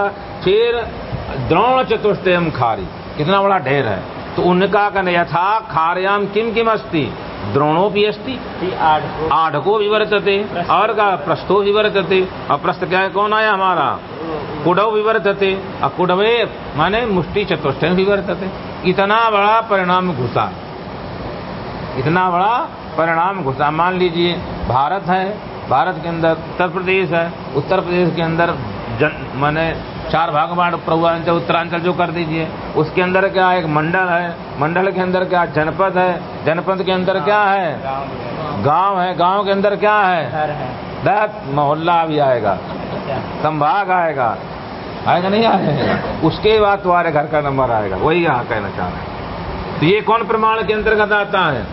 फिर द्रोण चतुष्टयम खारी। कितना बड़ा ढेर है। तो उनका कहने यथा खारयाम किम किम अस्ति? द्रोणोपि अस्ति। आढ़को। विवर्तते और का प्रस्थो। विवर्तते और प्रस्थ क्या है? कौन आया हमारा? कुडव विवर्तते और कुडवे माने मुष्टि चतुष्ट विवर्तते इतना बड़ा परिणाम घुसा। इतना बड़ा परिणाम घुसा। मान लीजिए भारत है। भारत के अंदर उत्तर प्रदेश है। उत्तर प्रदेश के अंदर जन माने चार भाग बांट पूर्वांचल उत्तरांचल जो कर दीजिए। उसके अंदर क्या एक मंडल है? मंडल के अंदर क्या जनपद है? जनपद के अंदर क्या है? गाँव है। गाँव के अंदर क्या है? दस मोहल्ला भी आएगा। अच्छा। संभाग आएगा। आएगा नहीं आएगा? उसके बाद तुम्हारे घर का नंबर आएगा। वही यहाँ कहना चाह रहे हैं। तो ये कौन प्रमाण के अंतर्गत आता है?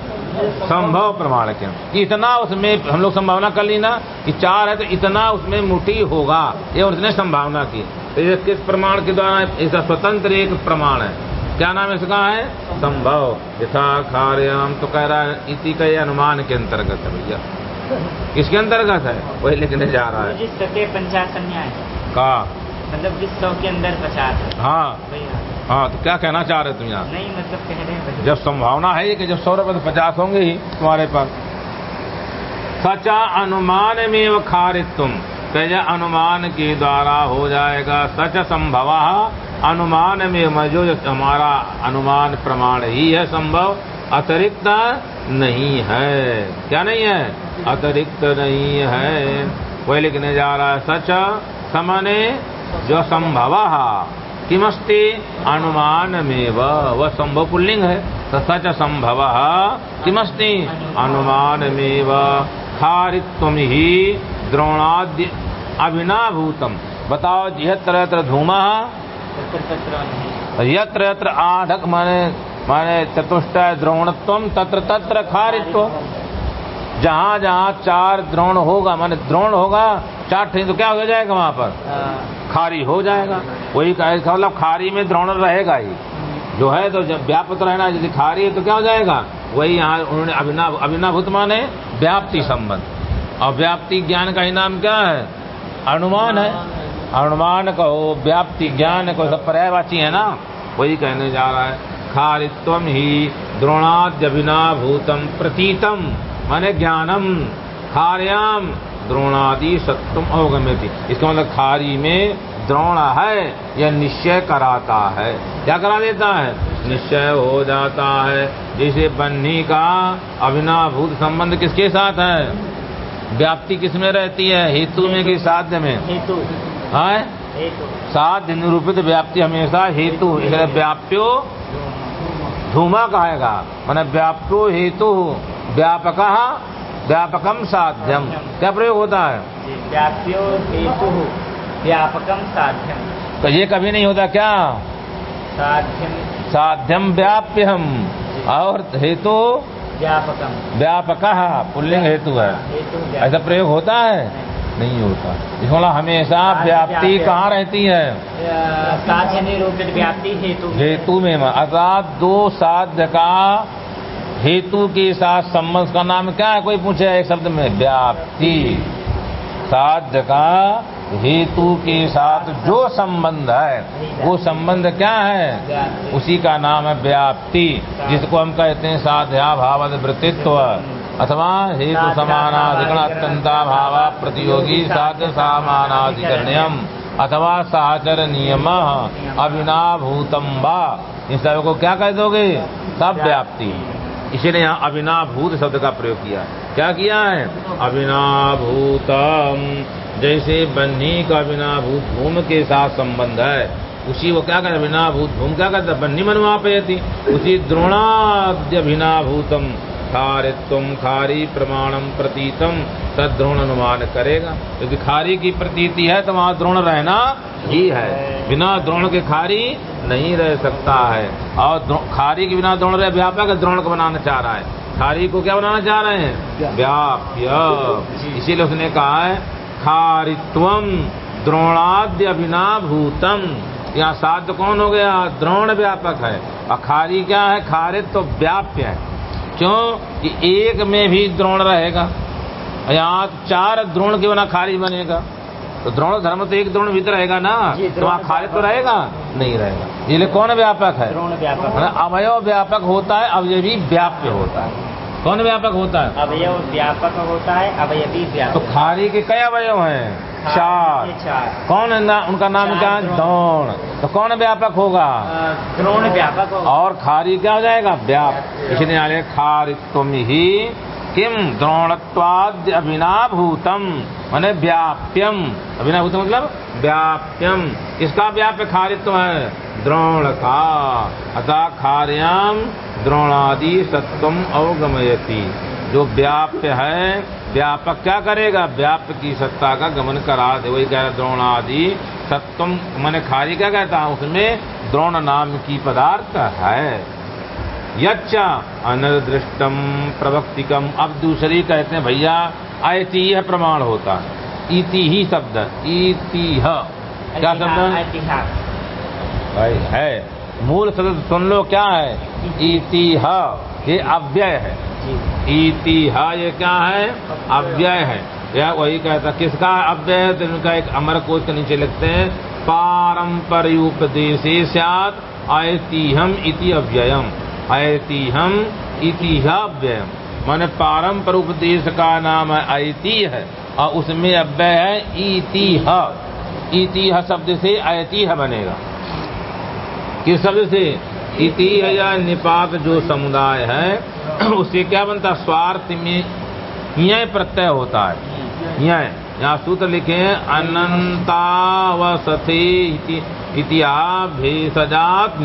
संभव प्रमाण के इतना उसमें हम लोग संभावना कर ली ना कि चार है तो इतना उसमें मुठी होगा। ये उसने संभावना की। ये किस प्रमाण के द्वारा? इसका स्वतंत्र एक प्रमाण है। क्या नाम इसका? है संभव। यथा कार्याम तो कह रहा है इसी का ये अनुमान के अंतर्गत है भैया। किसके अंतर्गत है? वही लिखने जा रहा है। जिस सके पंचासन न्याय का? मतलब जिस सौ के अंदर पचास है। हाँ। भैया हाँ तो क्या कहना चाह रहे तुम यहाँ? नहीं मतलब कह रहे हैं जब संभावना है कि जब सौ रुपए तो पचास होंगे ही तुम्हारे पास। सचा अनुमान में व खारित्व तेज अनुमान के द्वारा हो जाएगा सच संभव। अनुमान में में जो हमारा अनुमान प्रमाण ही है संभव, अतिरिक्त नहीं है। क्या नहीं है? अतिरिक्त नहीं है। वही लिखने जा रहा है, सच समने जो संभव। किमस्ति? अनुमान में वह संभव पुल्लिंग है। तो सच संभव। किमस्ति? अनुमान में खारित्व ही द्रोणाद्य अभिनाभूतम बताओ यत्र यत्र धूमा? यत्र यत्र आढ़क, माने माने चतुष्ट द्रोणत्व, तत्र तत्र खारित्व। जहाँ जहाँ चार द्रोण होगा, माने द्रोण होगा, चार ठे तो क्या हो जाएगा वहाँ पर? खारी हो जाएगा। वही मतलब खारी में द्रोण रहेगा ही। जो है तो जब व्यापक रहना यदि खारी है तो क्या हो जाएगा? वही यहाँ उन्होंने अभिनव अभिनाभूत माने व्याप्ति संबंध। और व्याप्ति ज्ञान का ही नाम क्या है? अनुमान है। अनुमान कहो व्याप्ति ज्ञान को सब पर्यायवाची है ना? वही कहने जा रहा है खारित्व ही द्रोणाद्यभिना भूतम प्रतीतम माने ज्ञानम, खार्याम, द्रोणादि सत्वम अवगम्यति। इसका मतलब खारी में द्रोण है यह निश्चय कराता है। क्या करा देता है? निश्चय हो जाता है। जैसे बन्ही का अभिनाभूत संबंध किसके साथ है? व्याप्ति किसमें रहती है? हेतु में कि साध्य में? हेतु। है? साध्य निरूपित व्याप्ति हमेशा हेतु। इसलिए व्याप्यो धूमा कहेगा मैंने व्याप्यो हेतु। व्यापक व्यापकम साध्यम क्या प्रयोग होता है? व्याप्यो हेतु। व्यापकम साध्यम तो ये कभी नहीं होता क्या? साध्यम साध्यम व्याप्य हम और हेतु व्यापकम। व्यापक पुल्लिंग हेतु है। ऐसा प्रयोग होता है? नहीं। होता। इसमें हमेशा व्याप्ति कहाँ रहती है? साध्य निरूपित व्याप्ति हेतु। हेतु में अर्थात दो साध्य का हेतु के साथ संबंध। का नाम क्या है? कोई पूछे एक शब्द में? व्याप्ति। साध्य का हेतु के साथ जो संबंध है, वो संबंध क्या है? उसी का नाम है व्याप्ति, जिसको हम कहते हैं साध्या भाव वृत्तित्व। अथवा हेतु समानाधिकरण अत्यंता भाव प्रतियोगी साध्य समानाधिकरणयम अथवा साचर नियम अविनाभूतम वा। इन सबको क्या कह दोगे? सब व्याप्ति। इसीलिए यहाँ अविनाभूत शब्द का प्रयोग किया क्या किया है? अविनाभूतम। जैसे बन्ही का अविनाभूत भूम के साथ संबंध है, उसी वो क्या कहते अभिनाभूत भूम क्या कहते बन्ही थी उसी द्रोणाद्य अभिनाभूतम खारित्व खारी प्रमाणम प्रतीतम। तद द्रोण अनुमान करेगा। क्योंकि खारी की प्रतीति है तो वहाँ द्रोण रहना ही है। बिना द्रोण के खारी नहीं रह सकता है। और खारी के बिना द्रोण रहे व्यापक द्रोण को बनाना चाह रहा है। खारी को क्या बनाना चाह रहे हैं? व्याप्य। इसीलिए उसने कहा है खारित्वम द्रोणाद्य अभिनाभूतम। यहाँ साध कौन हो गया? द्रोण व्यापक है। और खारी क्या है? खारित तो व्याप्य है। क्यों? कि एक में भी द्रोण रहेगा। यहाँ चार द्रोण के बिना खारी बनेगा। तो द्रोण धर्म तो एक द्रोण भीतर रहेगा ना? तो वहाँ खारित तो रहेगा? नहीं रहेगा। इसलिए कौन व्यापक है? द्रोण व्यापक। मतलब अवयव व्यापक होता है अवयवी व्याप्य होता है। कौन व्यापक होता है? अवयव व्यापक होता है अवयवी तो व्यापक खारी के कई अवयव हैं? चार। कौन है ना, उनका नाम क्या है? द्रोण। द्रोण। तो कौन व्यापक होगा? द्रोण व्यापक होगा। और खारी क्या हो जाएगा? व्याप इसलिए आगे खारित्व ही किम द्रोणत्वाद्य अभिनाभूतम? माने व्याप्यम। अभिनाभूतम मतलब व्याप्यम। इसका व्याप्य खारित्व है? द्रोण का अतः खार्याम द्रोणादि सत्वम अवगमयति। जो व्याप्य है, व्यापक क्या करेगा? व्याप्य की सत्ता का गमन करा दे। वही कह रहा द्रोणादि सत्वम मैंने खारी क्या कहता है? उसमें द्रोण नाम की पदार्थ है। यच्च अनदृष्टम प्रवक्तिकम। अब दूसरी कहते हैं भैया ऐतीह प्रमाण होता है। इति ही शब्द इतिह क्या शब्द भाई है। मूल शब्द सुन लो क्या है? इतिह ये अव्यय है। जी। इतिह ये क्या है? अव्यय है। यह वही कहता किसका अव्यय है तो इनका एक अमर कोश के नीचे लिखते हैं पारंपरियोपदेशे स्यात् ऐतिह्यम इति अव्ययम। ऐतिह्यम इतिह अव्ययम माने पारंपर उपदेश का नाम है ऐतिह है। और उसमें अव्यय है इतिह इतिह शब्द से ऐतिह बनेगा। किस शब्द से? इतिह या निपात जो समुदाय है उससे क्या बनता? स्वार्थ में यह प्रत्यय होता है। यह यहाँ सूत्र लिखे हैं अनंतावसथे इति इतिहा भेषजात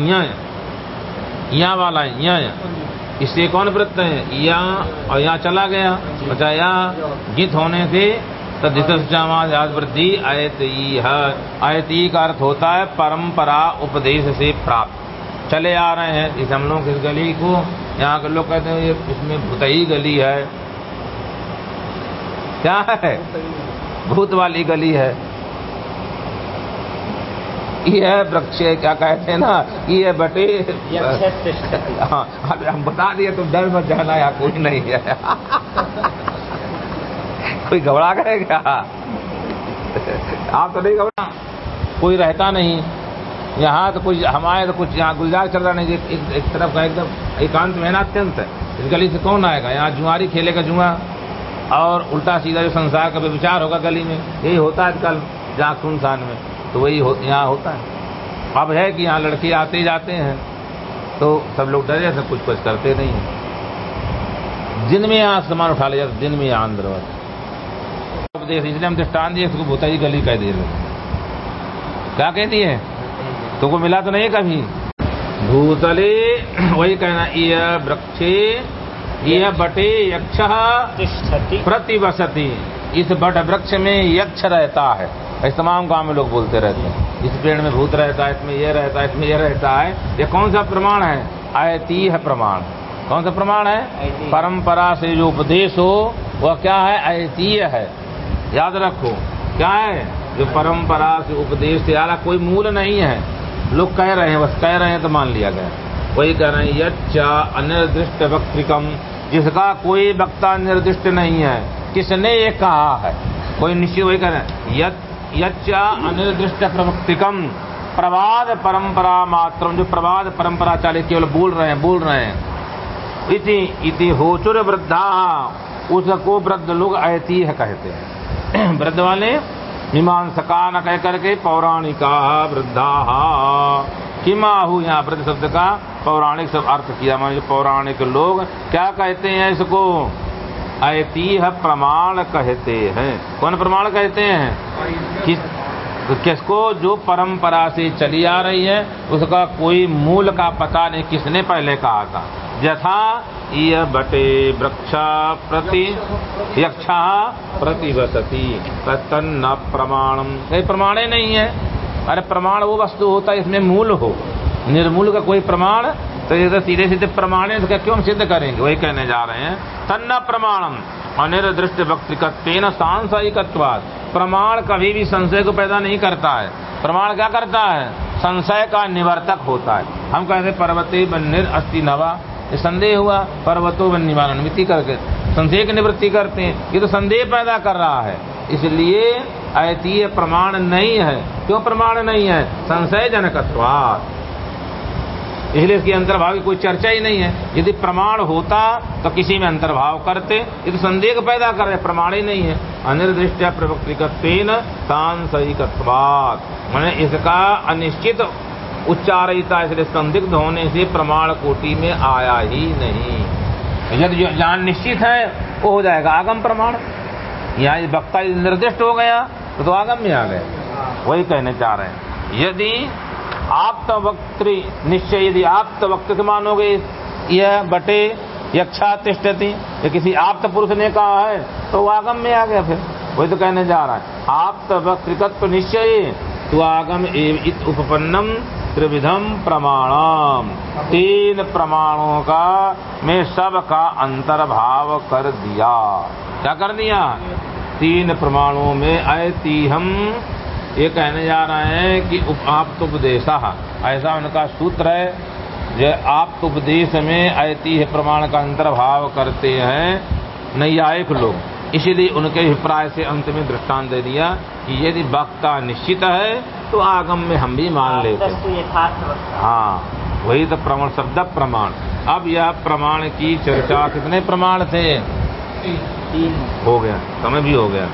यहाँ वाला है न्याय इससे कौन वृत्त है? या और यहाँ चला गया। अच्छा यहाँ गीत होने से आयती आयती का अर्थ होता है परंपरा उपदेश से प्राप्त। चले आ रहे हैं, इस हम लोग इस गली को, यहाँ के लोग कहते हैं, ये इसमें भुतई गली है। क्या है? भूत वाली गली है। ये है वृक्ष क्या कहते हैं ना ये बटे हाँ अरे हम बता दिए तुम डर मत जाना यहाँ कोई नहीं है। कोई घबरा गए क्या? आप तो नहीं घबरा। कोई रहता नहीं। यहाँ तो कुछ हमारे तो कुछ यहाँ गुलजार चल रहा नहीं एक, एक, तरफ़ का एकदम एकांत में है ना अत्यंत। है इस गली से कौन आएगा? यहाँ जुआरी खेलेगा जुआ। और उल्टा सीधा जो संसार का विचार होगा गली में यही होता है आजकल जहाँ सुनसान में। तो वही हो, यहाँ होता है। अब है कि यहाँ लड़के आते जाते हैं तो सब लोग डरे सब कुछ कुछ करते नहीं हैं। दिन में यहाँ सामान उठा लिया दिन में यहाँ अंदर उपदेश इसलिए हम दृष्टान दिए इसको भूताई गली कह दिए लोग क्या कहती है? तुमको मिला तो नहीं कभी? भूतले वही कहना यह वृक्षे यह बटे यक्ष प्रतिवसति। इस बट वृक्ष में यक्ष रहता है। ऐसे तमाम गाँव में लोग बोलते रहते हैं। इस पेड़ में भूत रहता है इसमें यह रहता है इसमें यह रहता है। ये कौन सा प्रमाण है? आयतीय प्रमाण। कौन सा प्रमाण है। परंपरा से जो उपदेश हो वह क्या है? आयतीय है। याद रखो क्या है? जो परंपरा से उपदेश से यारा कोई मूल नहीं है। लोग कह रहे हैं बस कह रहे हैं तो मान लिया गया। वही कह रहे हैं यच्चा अनिर्दिष्ट वक्तिकम जिसका कोई वक्ता निर्दिष्ट नहीं है। किसने ये कहा है? कोई निश्चय वही यच्चा अनिर्दिष्ट प्रवक्तिकम प्रवाद परंपरा मात्र, जो प्रवाद परंपरा चालित केवल बोल रहे हैं, बोल रहे हैं। इति इति होचुर वृद्धा, उसको वृद्ध लोग ऐतिह कहते हैं। वृद्ध वाले, मीमांसका न कह करके पौराणिका वृद्धा। किमाहु यहाँ वृद्ध शब्द का पौराणिक सब अर्थ किया। मान पौराणिक लोग क्या कहते हैं इसको? ऐतिह प्रमाण कहते हैं। कौन प्रमाण कहते हैं? किस तो किसको? जो परंपरा से चली आ रही है, उसका कोई मूल का पता नहीं किसने पहले कहा था। यथा यह बटे वृक्ष प्रति, यक्षा प्रतिवसती तन्न प्रमाणम कहीं प्रमाणे नहीं है। अरे प्रमाण वो वस्तु होता है, इसमें मूल हो। निर्मूल का कोई प्रमाण तो ये तो सीधे सीधे प्रमाण है क्यों हम सिद्ध करेंगे? वही कहने जा रहे हैं, तन्न प्रमाणम अनिर्दृष्ट वक्तिकत्वेन सांसायिकत्वाद प्रमाण कभी भी संशय को पैदा नहीं करता है। प्रमाण क्या करता है? संशय का निवर्तक होता है। हम कहते हैं, पर्वते बन्निर अस्थि नवा। ये संदेह हुआ, पर्वतो वन निवारण करके संशय की निवृत्ति करते हैं। ये तो संदेह पैदा कर रहा है। इसलिए ऐतीय प्रमाण नहीं है। क्यों प्रमाण नहीं है? संशय जनकत्वाद इसलिए इसकी अंतर्भाव की कोई चर्चा ही नहीं है। यदि प्रमाण होता तो किसी में अंतर्भाव करते। ये तो संदेह पैदा कर रहे प्रमाण ही नहीं है। अनिर्दिष्ट प्रवक्तिकत्वेन सांसयिकत्वात् मैंने इसका अनिश्चित उच्चारिता इसलिए संदिग्ध होने से प्रमाण कोटि में आया ही नहीं। यदि ज्ञान निश्चित है वो हो जाएगा आगम प्रमाण। यहाँ वक्ता निर्दिष्ट हो गया तो, तो आगम में आ गए वही कहने चाह रहे हैं। यदि आप तो वक्तृ निश्चय यदि आप तो वक्त से मानोगे यह बटे यक्षा तिष्ठति। ये किसी आप पुरुष ने कहा है तो आगम में आ गया फिर। वही तो कहने जा रहा है आप तो वक्तृकत्व निश्चय तो आगम इत उपपन्नम त्रिविधम प्रमाणम। तीन प्रमाणों का मैं सब का अंतर्भाव कर दिया। क्या कर दिया? तीन प्रमाणों में ऐति हम ये कहने जा रहे हैं कि उपदेश ऐसा उनका सूत्र है जो आप उपदेश में ऐतिह्य प्रमाण का अंतर्भाव करते हैं नैयायिक लोग। इसीलिए उनके अभिप्राय से अंत में दृष्टांत दे दिया कि यदि वक्ता निश्चित है तो आगम में हम भी मान लेते हैं। हाँ वही तो प्रमाण शब्द प्रमाण। अब यह प्रमाण की चर्चा कितने प्रमाण थे? हो गया समय भी हो गया।